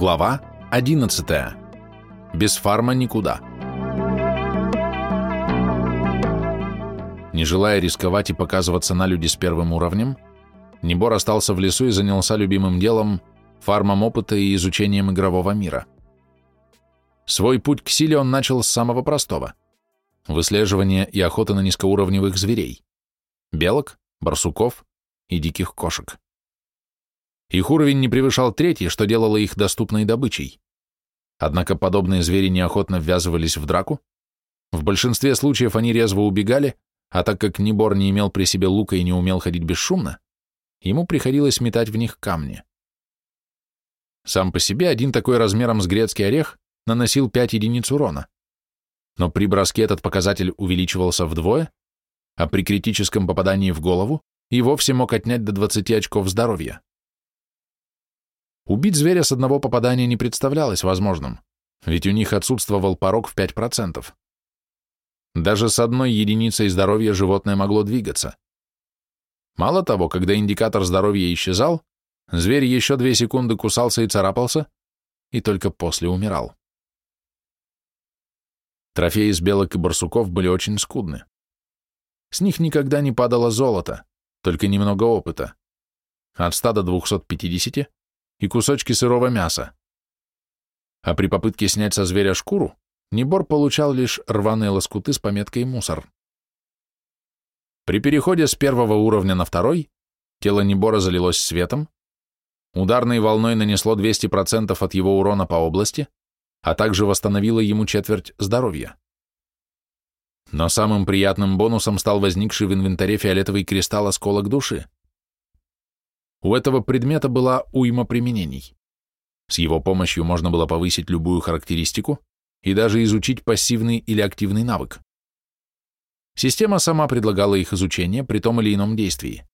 Глава 11. Без фарма никуда. Не желая рисковать и показываться на люди с первым уровнем, Небор остался в лесу и занялся любимым делом – фармом опыта и изучением игрового мира. Свой путь к силе он начал с самого простого – выслеживания и охоты на низкоуровневых зверей – белок, барсуков и диких кошек. Их уровень не превышал третий, что делало их доступной добычей. Однако подобные звери неохотно ввязывались в драку. В большинстве случаев они резво убегали, а так как Небор не имел при себе лука и не умел ходить бесшумно, ему приходилось метать в них камни. Сам по себе один такой размером с грецкий орех наносил 5 единиц урона. Но при броске этот показатель увеличивался вдвое, а при критическом попадании в голову и вовсе мог отнять до 20 очков здоровья. Убить зверя с одного попадания не представлялось возможным, ведь у них отсутствовал порог в 5%. Даже с одной единицей здоровья животное могло двигаться. Мало того, когда индикатор здоровья исчезал, зверь еще две секунды кусался и царапался, и только после умирал. Трофеи из белок и барсуков были очень скудны. С них никогда не падало золото, только немного опыта. От 100 до 250 и кусочки сырого мяса. А при попытке снять со зверя шкуру, Небор получал лишь рваные лоскуты с пометкой «мусор». При переходе с первого уровня на второй тело Небора залилось светом, ударной волной нанесло 200% от его урона по области, а также восстановило ему четверть здоровья. Но самым приятным бонусом стал возникший в инвентаре фиолетовый кристалл осколок души. У этого предмета была уйма применений. С его помощью можно было повысить любую характеристику и даже изучить пассивный или активный навык. Система сама предлагала их изучение при том или ином действии.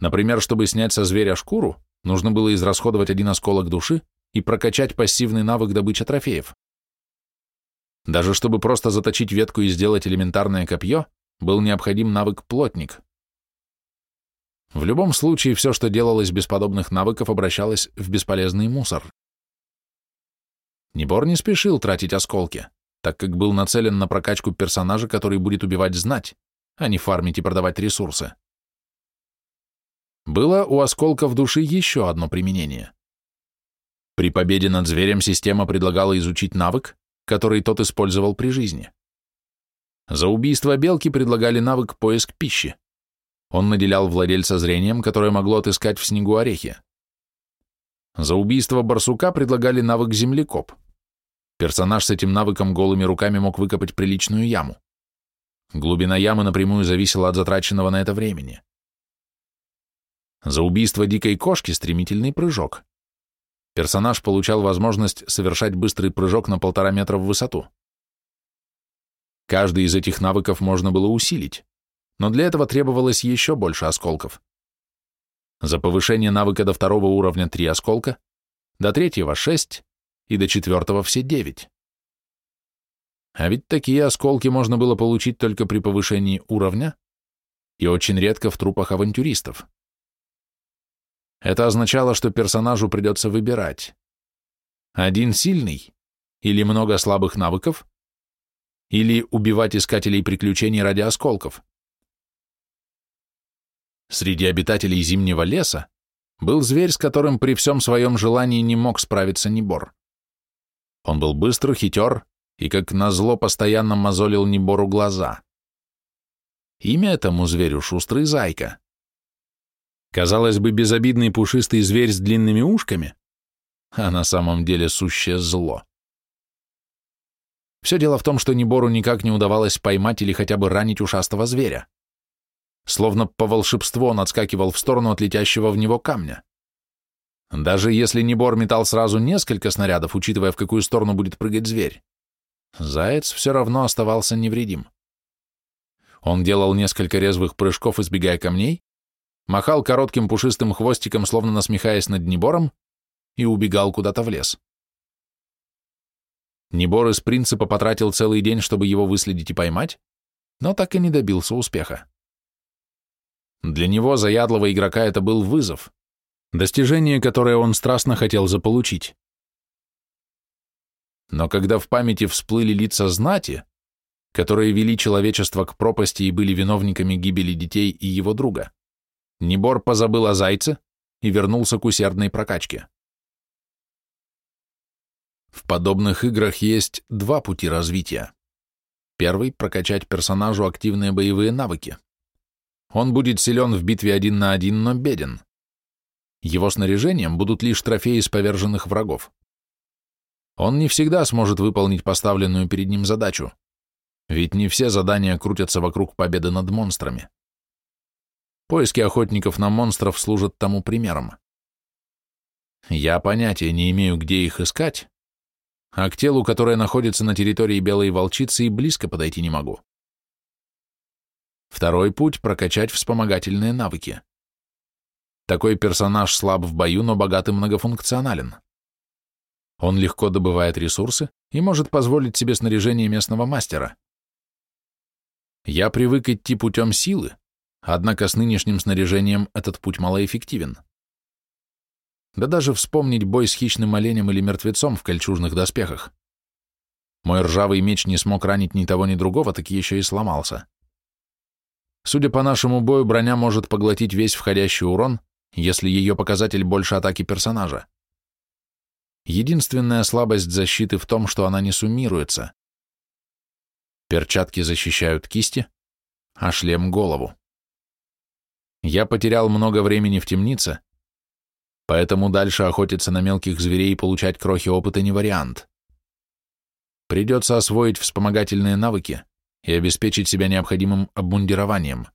Например, чтобы снять со зверя шкуру, нужно было израсходовать один осколок души и прокачать пассивный навык добычи трофеев. Даже чтобы просто заточить ветку и сделать элементарное копье, был необходим навык плотник. В любом случае, все, что делалось без подобных навыков, обращалось в бесполезный мусор. Небор не спешил тратить осколки, так как был нацелен на прокачку персонажа, который будет убивать знать, а не фармить и продавать ресурсы. Было у осколков души еще одно применение. При победе над зверем система предлагала изучить навык, который тот использовал при жизни. За убийство белки предлагали навык поиск пищи. Он наделял владельца зрением, которое могло отыскать в снегу орехи. За убийство барсука предлагали навык землекоп. Персонаж с этим навыком голыми руками мог выкопать приличную яму. Глубина ямы напрямую зависела от затраченного на это времени. За убийство дикой кошки стремительный прыжок. Персонаж получал возможность совершать быстрый прыжок на полтора метра в высоту. Каждый из этих навыков можно было усилить но для этого требовалось еще больше осколков. За повышение навыка до второго уровня три осколка, до третьего шесть и до четвертого все девять. А ведь такие осколки можно было получить только при повышении уровня и очень редко в трупах авантюристов. Это означало, что персонажу придется выбирать. Один сильный или много слабых навыков, или убивать искателей приключений ради осколков. Среди обитателей зимнего леса был зверь, с которым при всем своем желании не мог справиться Небор. Он был быстр, хитер и, как назло, постоянно мозолил Небору глаза. Имя этому зверю — Шустрый Зайка. Казалось бы, безобидный пушистый зверь с длинными ушками, а на самом деле сущее зло. Все дело в том, что Небору никак не удавалось поймать или хотя бы ранить ушастого зверя. Словно по волшебству он отскакивал в сторону от летящего в него камня. Даже если Небор метал сразу несколько снарядов, учитывая, в какую сторону будет прыгать зверь, заяц все равно оставался невредим. Он делал несколько резвых прыжков, избегая камней, махал коротким пушистым хвостиком, словно насмехаясь над Небором, и убегал куда-то в лес. Небор из принципа потратил целый день, чтобы его выследить и поймать, но так и не добился успеха. Для него, заядлого игрока, это был вызов, достижение, которое он страстно хотел заполучить. Но когда в памяти всплыли лица знати, которые вели человечество к пропасти и были виновниками гибели детей и его друга, Небор позабыл о зайце и вернулся к усердной прокачке. В подобных играх есть два пути развития. Первый – прокачать персонажу активные боевые навыки. Он будет силен в битве один на один, но беден. Его снаряжением будут лишь трофеи с поверженных врагов. Он не всегда сможет выполнить поставленную перед ним задачу, ведь не все задания крутятся вокруг победы над монстрами. Поиски охотников на монстров служат тому примером. Я понятия не имею, где их искать, а к телу, которое находится на территории Белой Волчицы, и близко подойти не могу. Второй путь — прокачать вспомогательные навыки. Такой персонаж слаб в бою, но богат и многофункционален. Он легко добывает ресурсы и может позволить себе снаряжение местного мастера. Я привык идти путем силы, однако с нынешним снаряжением этот путь малоэффективен. Да даже вспомнить бой с хищным оленем или мертвецом в кольчужных доспехах. Мой ржавый меч не смог ранить ни того, ни другого, так еще и сломался. Судя по нашему бою, броня может поглотить весь входящий урон, если ее показатель больше атаки персонажа. Единственная слабость защиты в том, что она не суммируется. Перчатки защищают кисти, а шлем — голову. Я потерял много времени в темнице, поэтому дальше охотиться на мелких зверей и получать крохи опыта не вариант. Придется освоить вспомогательные навыки и обеспечить себя необходимым обмундированием.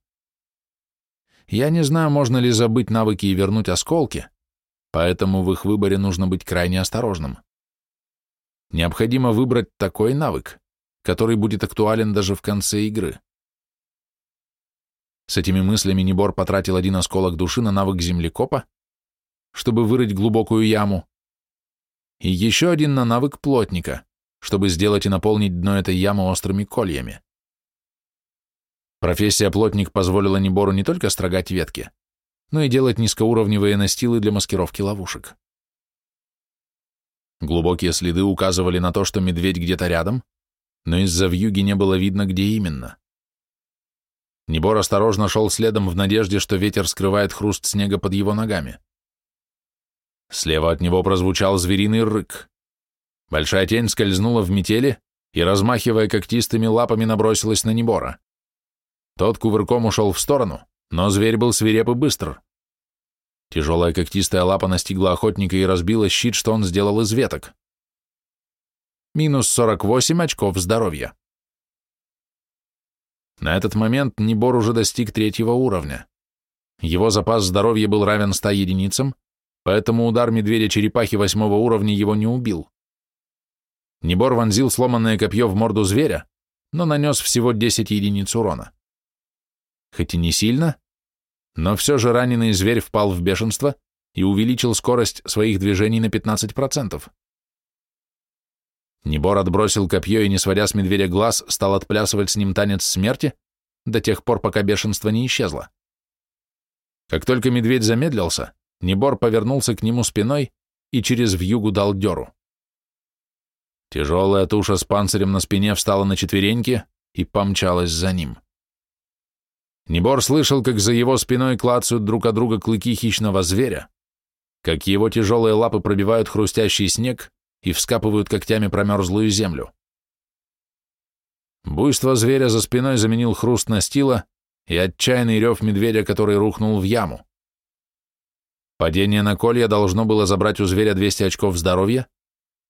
Я не знаю, можно ли забыть навыки и вернуть осколки, поэтому в их выборе нужно быть крайне осторожным. Необходимо выбрать такой навык, который будет актуален даже в конце игры. С этими мыслями Небор потратил один осколок души на навык землекопа, чтобы вырыть глубокую яму, и еще один на навык плотника, чтобы сделать и наполнить дно этой ямы острыми кольями. Профессия плотник позволила Небору не только строгать ветки, но и делать низкоуровневые настилы для маскировки ловушек. Глубокие следы указывали на то, что медведь где-то рядом, но из-за вьюги не было видно, где именно. Небор осторожно шел следом в надежде, что ветер скрывает хруст снега под его ногами. Слева от него прозвучал звериный рык. Большая тень скользнула в метели и, размахивая когтистыми лапами, набросилась на Небора. Тот кувырком ушел в сторону, но зверь был свиреп и быстр. Тяжелая когтистая лапа настигла охотника и разбила щит, что он сделал из веток. Минус 48 очков здоровья. На этот момент Небор уже достиг третьего уровня. Его запас здоровья был равен 100 единицам, поэтому удар медведя-черепахи восьмого уровня его не убил. Небор вонзил сломанное копье в морду зверя, но нанес всего 10 единиц урона. Хоть и не сильно, но все же раненый зверь впал в бешенство и увеличил скорость своих движений на 15%. Небор отбросил копье и, не сводя с медведя глаз, стал отплясывать с ним танец смерти до тех пор, пока бешенство не исчезло. Как только медведь замедлился, Небор повернулся к нему спиной и через вьюгу дал дёру. Тяжелая туша с панцирем на спине встала на четвереньки и помчалась за ним. Небор слышал, как за его спиной клацают друг от друга клыки хищного зверя, как его тяжелые лапы пробивают хрустящий снег и вскапывают когтями промерзлую землю. Буйство зверя за спиной заменил хруст настила и отчаянный рев медведя, который рухнул в яму. Падение на колья должно было забрать у зверя 200 очков здоровья,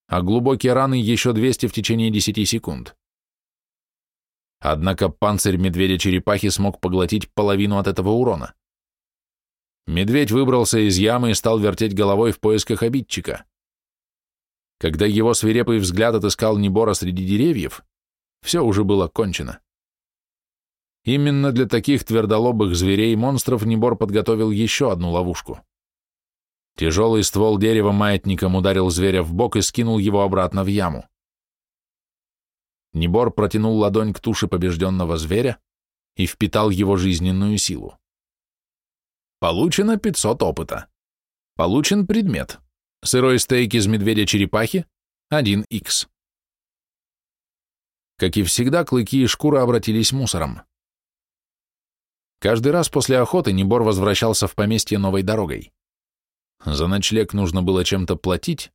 а глубокие раны еще 200 в течение 10 секунд. Однако панцирь медведя-черепахи смог поглотить половину от этого урона. Медведь выбрался из ямы и стал вертеть головой в поисках обидчика. Когда его свирепый взгляд отыскал Небора среди деревьев, все уже было кончено. Именно для таких твердолобых зверей-монстров Небор подготовил еще одну ловушку. Тяжелый ствол дерева маятником ударил зверя в бок и скинул его обратно в яму. Небор протянул ладонь к туше побежденного зверя и впитал его жизненную силу. Получено 500 опыта. Получен предмет. Сырой стейк из медведя-черепахи 1х. Как и всегда, клыки и шкура обратились мусором. Каждый раз после охоты Небор возвращался в поместье новой дорогой. За ночлег нужно было чем-то платить,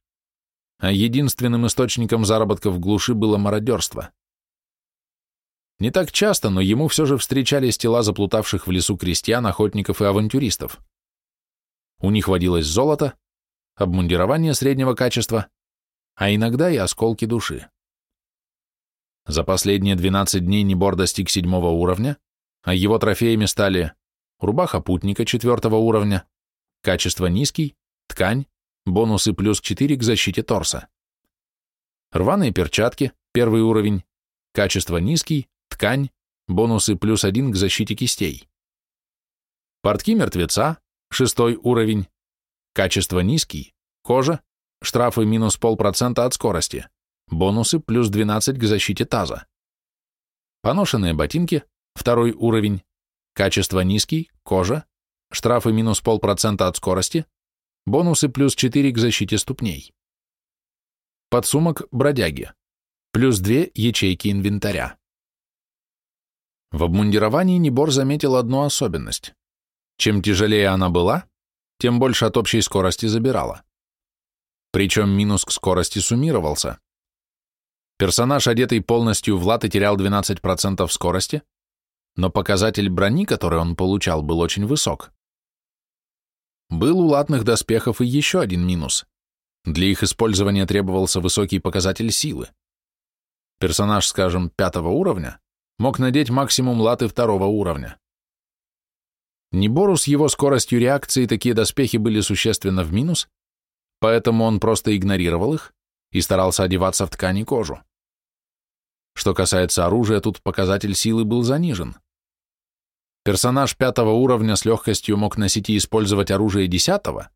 а единственным источником заработка в глуши было мародерство. Не так часто, но ему все же встречались тела заплутавших в лесу крестьян, охотников и авантюристов. У них водилось золото, обмундирование среднего качества, а иногда и осколки души. За последние 12 дней Небор достиг седьмого уровня, а его трофеями стали рубаха путника четвертого уровня, качество низкий, ткань, бонусы плюс 4 к защите торса. Рваные перчатки, первый уровень, качество низкий, ткань, бонусы плюс 1 к защите кистей. Портки мертвеца, шестой уровень, качество низкий, кожа, штрафы минус полпроцента от скорости, бонусы плюс 12 к защите таза. Поношенные ботинки, второй уровень, качество низкий, кожа, штрафы минус полпроцента от скорости, бонусы плюс 4 к защите ступней. Подсумок бродяги, плюс 2 ячейки инвентаря. В обмундировании Небор заметил одну особенность. Чем тяжелее она была, тем больше от общей скорости забирала. Причем минус к скорости суммировался. Персонаж, одетый полностью в латы, терял 12% скорости, но показатель брони, который он получал, был очень высок. Был у латных доспехов и еще один минус. Для их использования требовался высокий показатель силы. Персонаж, скажем, пятого уровня мог надеть максимум латы второго уровня. Небору с его скоростью реакции такие доспехи были существенно в минус, поэтому он просто игнорировал их и старался одеваться в ткань и кожу. Что касается оружия, тут показатель силы был занижен. Персонаж пятого уровня с легкостью мог носить и использовать оружие десятого,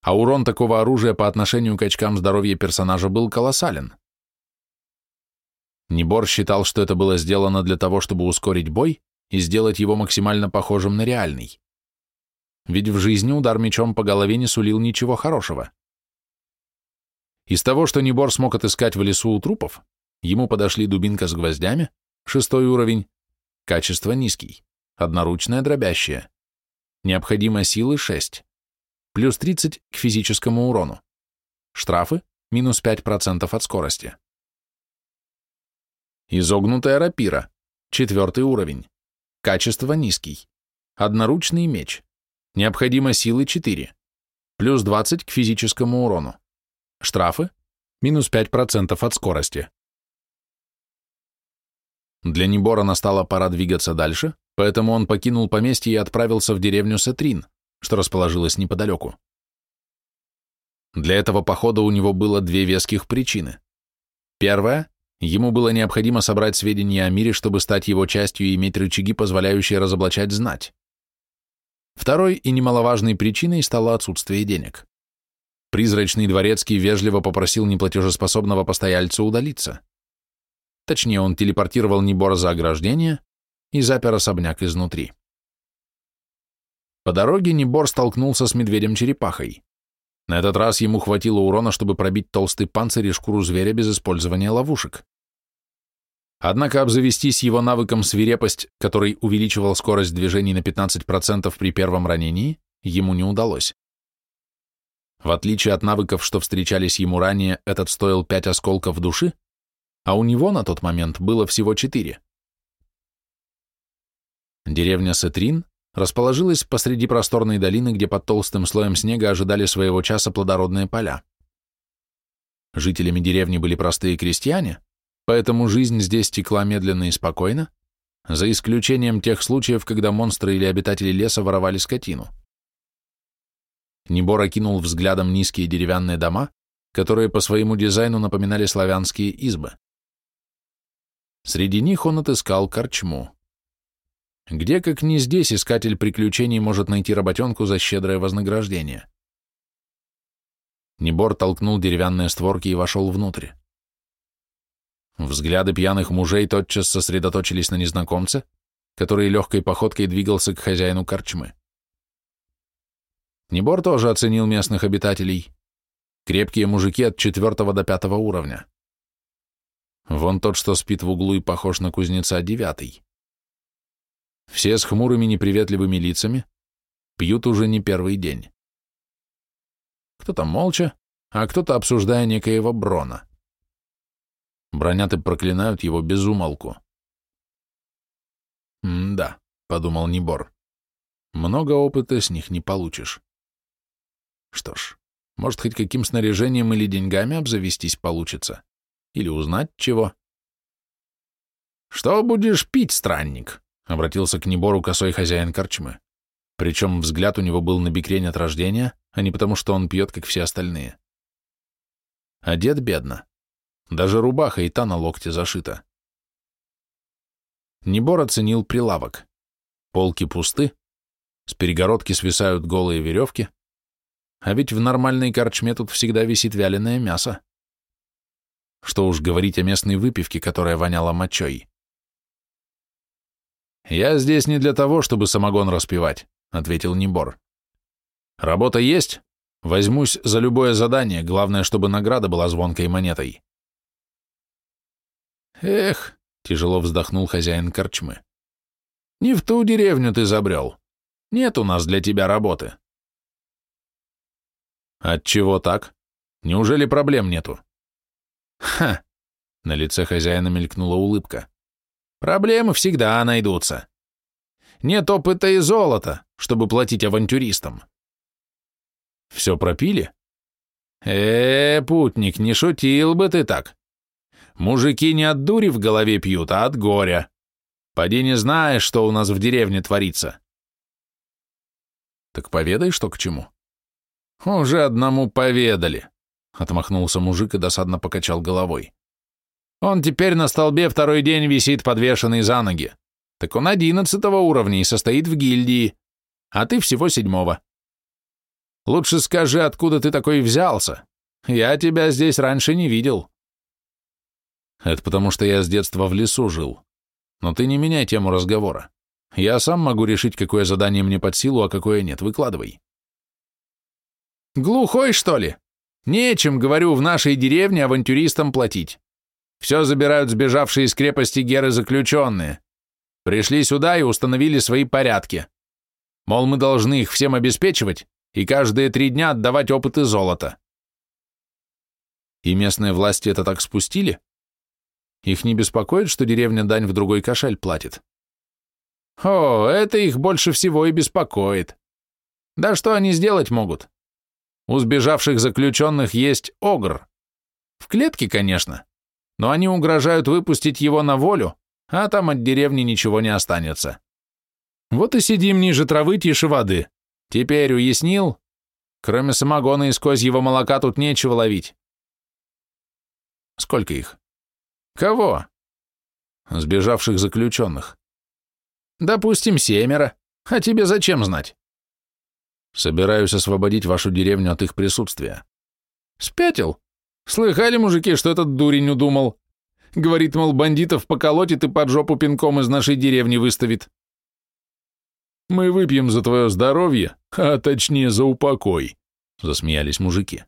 а урон такого оружия по отношению к очкам здоровья персонажа был колоссален. Небор считал, что это было сделано для того, чтобы ускорить бой и сделать его максимально похожим на реальный. Ведь в жизни удар мечом по голове не сулил ничего хорошего. Из того, что Небор смог отыскать в лесу у трупов, ему подошли дубинка с гвоздями, шестой уровень, качество низкий одноручная дробящая. Необходимо силы 6. Плюс 30 к физическому урону. Штрафы – минус 5% от скорости. Изогнутая рапира. Четвертый уровень. Качество низкий. Одноручный меч. Необходимо силы 4. Плюс 20 к физическому урону. Штрафы – минус 5% от скорости. Для Небора настала пора двигаться дальше, поэтому он покинул поместье и отправился в деревню Сетрин, что расположилась неподалеку. Для этого похода у него было две веских причины. Первая – ему было необходимо собрать сведения о мире, чтобы стать его частью и иметь рычаги, позволяющие разоблачать знать. Второй и немаловажной причиной стало отсутствие денег. Призрачный дворецкий вежливо попросил неплатежеспособного постояльца удалиться. Точнее, он телепортировал Небора за ограждение, и запер особняк изнутри. По дороге Небор столкнулся с медведем-черепахой. На этот раз ему хватило урона, чтобы пробить толстый панцирь и шкуру зверя без использования ловушек. Однако обзавестись его навыком свирепость, который увеличивал скорость движений на 15% при первом ранении, ему не удалось. В отличие от навыков, что встречались ему ранее, этот стоил 5 осколков души, а у него на тот момент было всего 4. Деревня Сетрин расположилась посреди просторной долины, где под толстым слоем снега ожидали своего часа плодородные поля. Жителями деревни были простые крестьяне, поэтому жизнь здесь текла медленно и спокойно, за исключением тех случаев, когда монстры или обитатели леса воровали скотину. Небор окинул взглядом низкие деревянные дома, которые по своему дизайну напоминали славянские избы. Среди них он отыскал корчму. Где, как не здесь, искатель приключений может найти работенку за щедрое вознаграждение? Небор толкнул деревянные створки и вошел внутрь. Взгляды пьяных мужей тотчас сосредоточились на незнакомце, который легкой походкой двигался к хозяину корчмы. Небор тоже оценил местных обитателей. Крепкие мужики от четвертого до пятого уровня. Вон тот, что спит в углу и похож на кузнеца девятый. Все с хмурыми неприветливыми лицами, пьют уже не первый день. Кто-то молча, а кто-то обсуждая некоего Брона. Броняты проклинают его без умолку. «М-да», — подумал Небор, — «много опыта с них не получишь». Что ж, может, хоть каким снаряжением или деньгами обзавестись получится? Или узнать чего? «Что будешь пить, странник?» — обратился к Небору косой хозяин корчмы. Причем взгляд у него был на бикрень от рождения, а не потому, что он пьет, как все остальные. Одет бедно. Даже рубаха и та на локте зашита. Небор оценил прилавок. Полки пусты, с перегородки свисают голые веревки, а ведь в нормальной корчме тут всегда висит вяленое мясо. Что уж говорить о местной выпивке, которая воняла мочой. «Я здесь не для того, чтобы самогон распивать», — ответил Небор. «Работа есть? Возьмусь за любое задание, главное, чтобы награда была звонкой монетой». «Эх», — тяжело вздохнул хозяин корчмы, — «не в ту деревню ты забрел. Нет у нас для тебя работы». «Отчего так? Неужели проблем нету?» «Ха!» — на лице хозяина мелькнула улыбка. «Проблемы всегда найдутся. Нет опыта и золота, чтобы платить авантюристам». «Все пропили?» «Э, путник, не шутил бы ты так. Мужики не от дури в голове пьют, а от горя. Поди не знаешь, что у нас в деревне творится». «Так поведай, что к чему». «Уже одному поведали», — отмахнулся мужик и досадно покачал головой. «Он теперь на столбе второй день висит подвешенный за ноги. Так он одиннадцатого уровня и состоит в гильдии, а ты всего седьмого. Лучше скажи, откуда ты такой взялся. Я тебя здесь раньше не видел». «Это потому, что я с детства в лесу жил. Но ты не меняй тему разговора. Я сам могу решить, какое задание мне под силу, а какое нет. Выкладывай». Глухой, что ли? Нечем, говорю, в нашей деревне авантюристам платить. Все забирают сбежавшие из крепости геры заключенные. Пришли сюда и установили свои порядки. Мол, мы должны их всем обеспечивать и каждые три дня отдавать опыты золота. И местные власти это так спустили? Их не беспокоит, что деревня дань в другой кошель платит? О, это их больше всего и беспокоит. Да что они сделать могут? У сбежавших заключенных есть огр. В клетке, конечно, но они угрожают выпустить его на волю, а там от деревни ничего не останется. Вот и сидим ниже травы тише воды. Теперь уяснил? Кроме самогона из козьего молока тут нечего ловить. Сколько их? Кого? Сбежавших заключенных. Допустим, семеро. А тебе зачем знать? Собираюсь освободить вашу деревню от их присутствия. Спятил? Слыхали, мужики, что этот дурень удумал? Говорит, мол, бандитов поколотит и под жопу пинком из нашей деревни выставит. Мы выпьем за твое здоровье, а точнее за упокой, засмеялись мужики.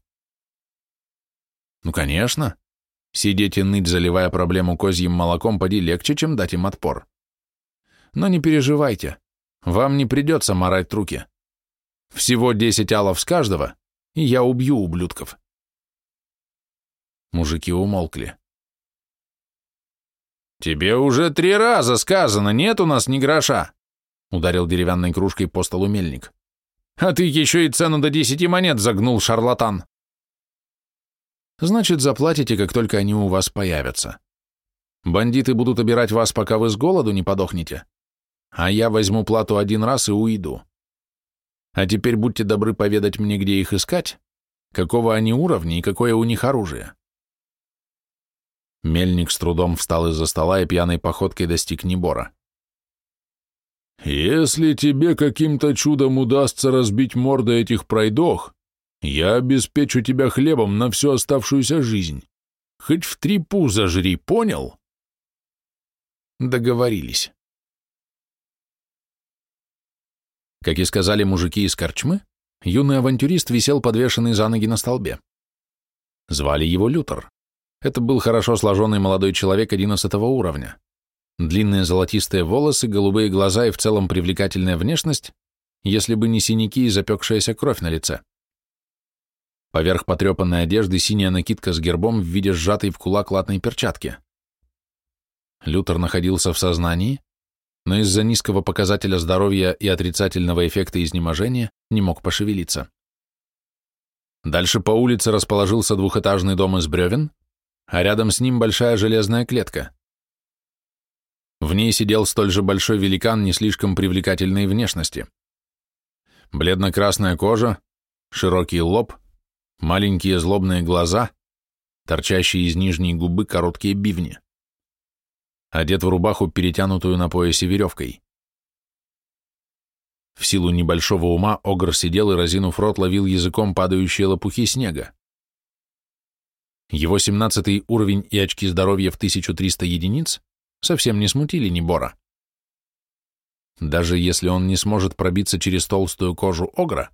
Ну, конечно. Сидеть и ныть, заливая проблему козьим молоком, поди легче, чем дать им отпор. Но не переживайте, вам не придется морать руки. Всего десять алов с каждого, и я убью ублюдков. Мужики умолкли. «Тебе уже три раза сказано, нет у нас ни гроша!» ударил деревянной кружкой по столу мельник. «А ты еще и цену до десяти монет загнул, шарлатан!» «Значит, заплатите, как только они у вас появятся. Бандиты будут обирать вас, пока вы с голоду не подохнете, а я возьму плату один раз и уйду. А теперь будьте добры поведать мне, где их искать, какого они уровня и какое у них оружие. Мельник с трудом встал из-за стола и пьяной походкой достиг Небора. «Если тебе каким-то чудом удастся разбить морды этих пройдох, я обеспечу тебя хлебом на всю оставшуюся жизнь. Хоть в три пуза жри, понял?» Договорились. Как и сказали мужики из корчмы, юный авантюрист висел подвешенный за ноги на столбе. Звали его Лютер. Это был хорошо сложенный молодой человек одиннадцатого уровня. Длинные золотистые волосы, голубые глаза и в целом привлекательная внешность, если бы не синяки и запекшаяся кровь на лице. Поверх потрепанной одежды синяя накидка с гербом в виде сжатой в кулак латной перчатки. Лютер находился в сознании, но из-за низкого показателя здоровья и отрицательного эффекта изнеможения не мог пошевелиться. Дальше по улице расположился двухэтажный дом из бревен, а рядом с ним большая железная клетка. В ней сидел столь же большой великан не слишком привлекательной внешности. Бледно-красная кожа, широкий лоб, маленькие злобные глаза, торчащие из нижней губы короткие бивни. Одет в рубаху, перетянутую на поясе веревкой. В силу небольшого ума Огр сидел и, разинув рот, ловил языком падающие лопухи снега. Его семнадцатый уровень и очки здоровья в 1300 единиц совсем не смутили Небора. Даже если он не сможет пробиться через толстую кожу Огра,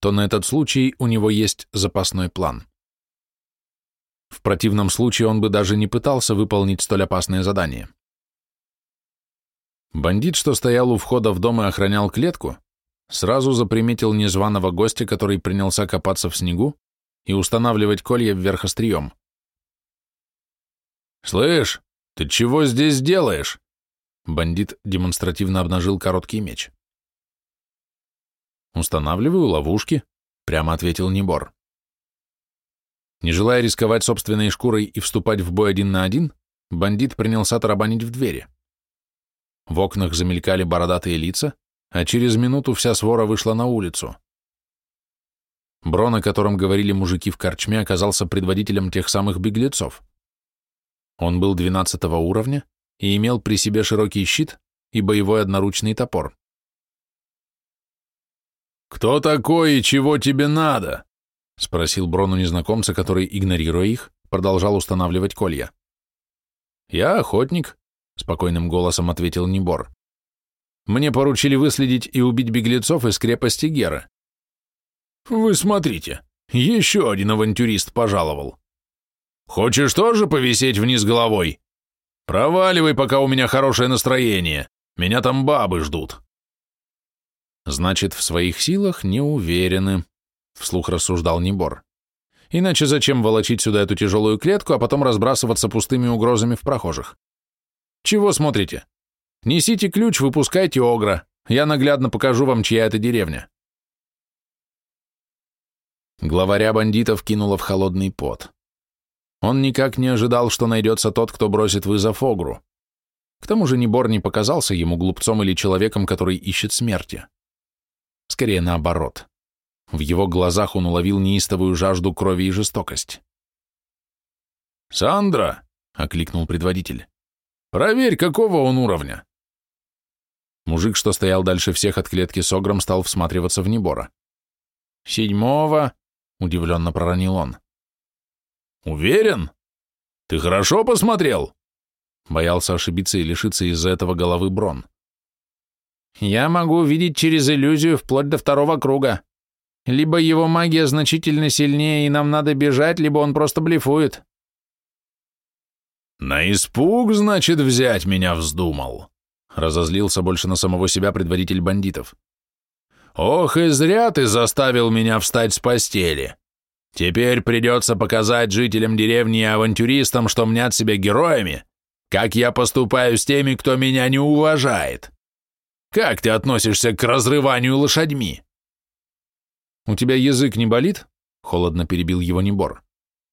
то на этот случай у него есть запасной план. В противном случае он бы даже не пытался выполнить столь опасное задание. Бандит, что стоял у входа в дом и охранял клетку, сразу заприметил незваного гостя, который принялся копаться в снегу и устанавливать колья вверх острием. «Слышь, ты чего здесь делаешь?» Бандит демонстративно обнажил короткий меч. «Устанавливаю ловушки», — прямо ответил Небор. Не желая рисковать собственной шкурой и вступать в бой один на один, бандит принялся тарабанить в двери. В окнах замелькали бородатые лица, а через минуту вся свора вышла на улицу. Брон, о котором говорили мужики в корчме, оказался предводителем тех самых беглецов. Он был двенадцатого уровня и имел при себе широкий щит и боевой одноручный топор. «Кто такой и чего тебе надо?» — спросил Брон у незнакомца, который, игнорируя их, продолжал устанавливать колья. «Я охотник», спокойным голосом ответил Небор. Мне поручили выследить и убить беглецов из крепости Гера. Вы смотрите, еще один авантюрист пожаловал. Хочешь тоже повисеть вниз головой? Проваливай, пока у меня хорошее настроение. Меня там бабы ждут. Значит, в своих силах не уверены, вслух рассуждал Небор. Иначе зачем волочить сюда эту тяжелую клетку, а потом разбрасываться пустыми угрозами в прохожих? Чего смотрите? Несите ключ, выпускайте огра. Я наглядно покажу вам, чья это деревня. Главаря бандитов кинуло в холодный пот. Он никак не ожидал, что найдется тот, кто бросит вызов Огру. К тому же Небор не показался ему глупцом или человеком, который ищет смерти. Скорее наоборот. В его глазах он уловил неистовую жажду крови и жестокость. «Сандра!» — окликнул предводитель. Проверь, какого он уровня. Мужик, что стоял дальше всех от клетки с огром, стал всматриваться в Небора. «Седьмого?» — удивленно проронил он. «Уверен? Ты хорошо посмотрел?» Боялся ошибиться и лишиться из-за этого головы Брон. «Я могу видеть через иллюзию вплоть до второго круга. Либо его магия значительно сильнее, и нам надо бежать, либо он просто блефует. «На испуг, значит, взять меня вздумал?» Разозлился больше на самого себя предводитель бандитов. «Ох, и зря ты заставил меня встать с постели. Теперь придется показать жителям деревни и авантюристам, что мнят себя героями, как я поступаю с теми, кто меня не уважает. Как ты относишься к разрыванию лошадьми?» «У тебя язык не болит?» — холодно перебил его Небор.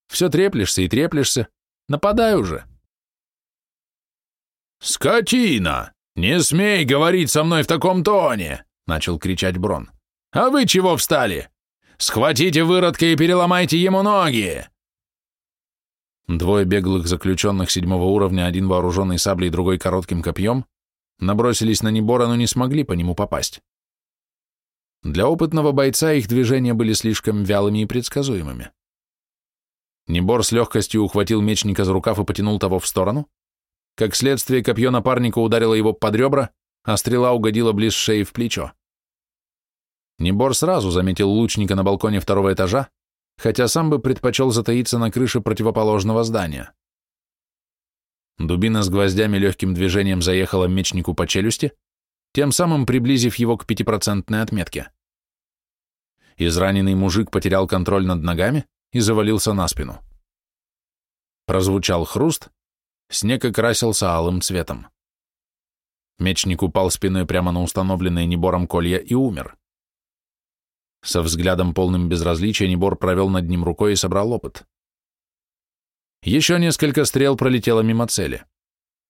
«Все треплешься и треплешься. Нападай уже!» «Скотина! Не смей говорить со мной в таком тоне!» — начал кричать Брон. «А вы чего встали? Схватите выродка и переломайте ему ноги!» Двое беглых заключенных седьмого уровня, один вооруженный саблей, другой коротким копьем, набросились на Небора, но не смогли по нему попасть. Для опытного бойца их движения были слишком вялыми и предсказуемыми. Небор с легкостью ухватил мечника за рукав и потянул того в сторону, как следствие, копье напарника ударило его под ребра, а стрела угодила близ шеи в плечо. Небор сразу заметил лучника на балконе второго этажа, хотя сам бы предпочел затаиться на крыше противоположного здания. Дубина с гвоздями легким движением заехала мечнику по челюсти, тем самым приблизив его к пятипроцентной отметке. Израненный мужик потерял контроль над ногами и завалился на спину. Прозвучал хруст, снег окрасился алым цветом. Мечник упал спиной прямо на установленное Небором колья и умер. Со взглядом полным безразличия Небор провел над ним рукой и собрал опыт. Еще несколько стрел пролетело мимо цели.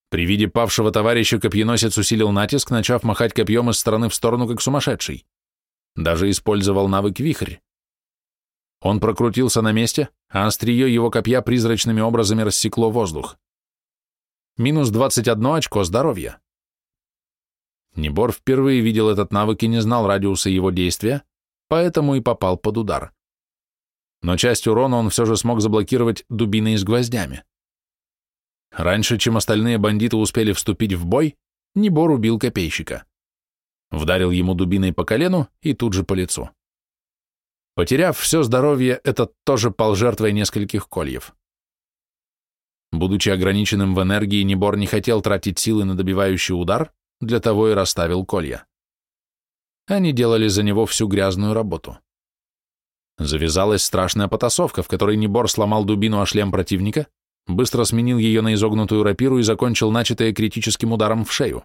При виде павшего товарища копьеносец усилил натиск, начав махать копьем из стороны в сторону, как сумасшедший. Даже использовал навык вихрь. Он прокрутился на месте, а острие его копья призрачными образами рассекло воздух. Минус 21 очко здоровья. Небор впервые видел этот навык и не знал радиуса его действия, поэтому и попал под удар. Но часть урона он все же смог заблокировать дубиной с гвоздями. Раньше, чем остальные бандиты успели вступить в бой, Небор убил копейщика. Вдарил ему дубиной по колену и тут же по лицу. Потеряв все здоровье, этот тоже пал жертвой нескольких кольев. Будучи ограниченным в энергии, Небор не хотел тратить силы на добивающий удар, для того и расставил колья. Они делали за него всю грязную работу. Завязалась страшная потасовка, в которой Небор сломал дубину о шлем противника, быстро сменил ее на изогнутую рапиру и закончил начатое критическим ударом в шею.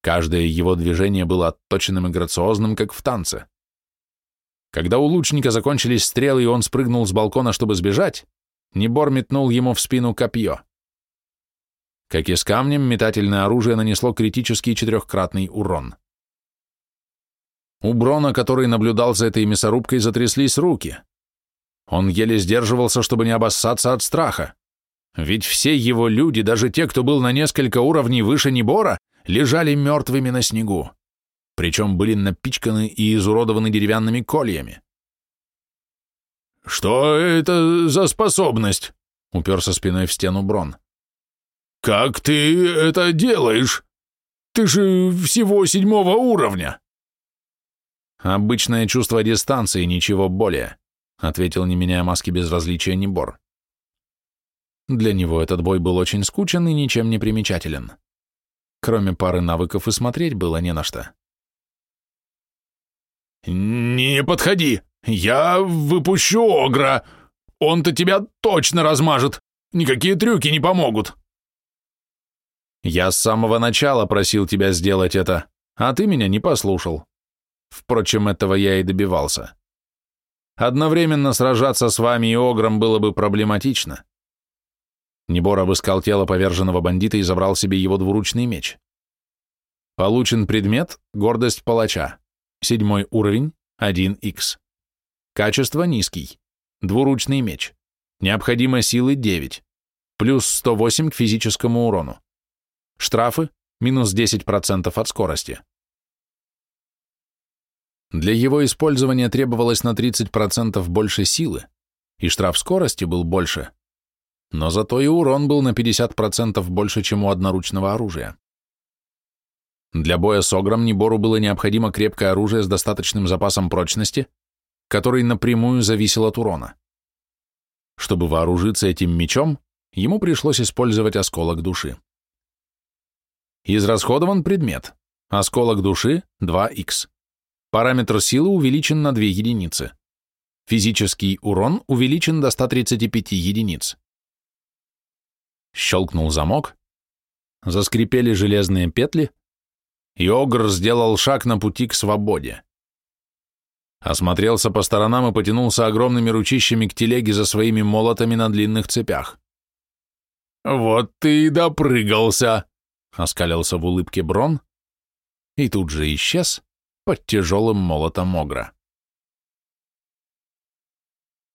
Каждое его движение было отточенным и грациозным, как в танце. Когда у лучника закончились стрелы, и он спрыгнул с балкона, чтобы сбежать, Небор метнул ему в спину копье. Как и с камнем, метательное оружие нанесло критический четырехкратный урон. У Брона, который наблюдал за этой мясорубкой, затряслись руки. Он еле сдерживался, чтобы не обоссаться от страха. Ведь все его люди, даже те, кто был на несколько уровней выше Небора, лежали мертвыми на снегу причем были напичканы и изуродованы деревянными кольями. «Что это за способность?» — уперся спиной в стену Брон. «Как ты это делаешь? Ты же всего седьмого уровня!» «Обычное чувство дистанции, ничего более», — ответил, не меняя маски безразличия Небор. Для него этот бой был очень скучен и ничем не примечателен. Кроме пары навыков и смотреть было не на что. «Не подходи! Я выпущу Огра! Он-то тебя точно размажет! Никакие трюки не помогут!» «Я с самого начала просил тебя сделать это, а ты меня не послушал. Впрочем, этого я и добивался. Одновременно сражаться с вами и Огром было бы проблематично». Небор обыскал тело поверженного бандита и забрал себе его двуручный меч. Получен предмет «Гордость палача». Седьмой уровень, 1х. Качество низкий. Двуручный меч. Необходимо силы 9. Плюс 108 к физическому урону. Штрафы минус 10% от скорости. Для его использования требовалось на 30% больше силы, и штраф скорости был больше, но зато и урон был на 50% больше, чем у одноручного оружия. Для боя с Огром Небору было необходимо крепкое оружие с достаточным запасом прочности, который напрямую зависел от урона. Чтобы вооружиться этим мечом, ему пришлось использовать осколок души. Израсходован предмет. Осколок души 2х. Параметр силы увеличен на 2 единицы. Физический урон увеличен до 135 единиц. Щелкнул замок, заскрипели железные петли, и Огр сделал шаг на пути к свободе. Осмотрелся по сторонам и потянулся огромными ручищами к телеге за своими молотами на длинных цепях. «Вот ты и допрыгался!» — оскалился в улыбке Брон, и тут же исчез под тяжелым молотом Огра.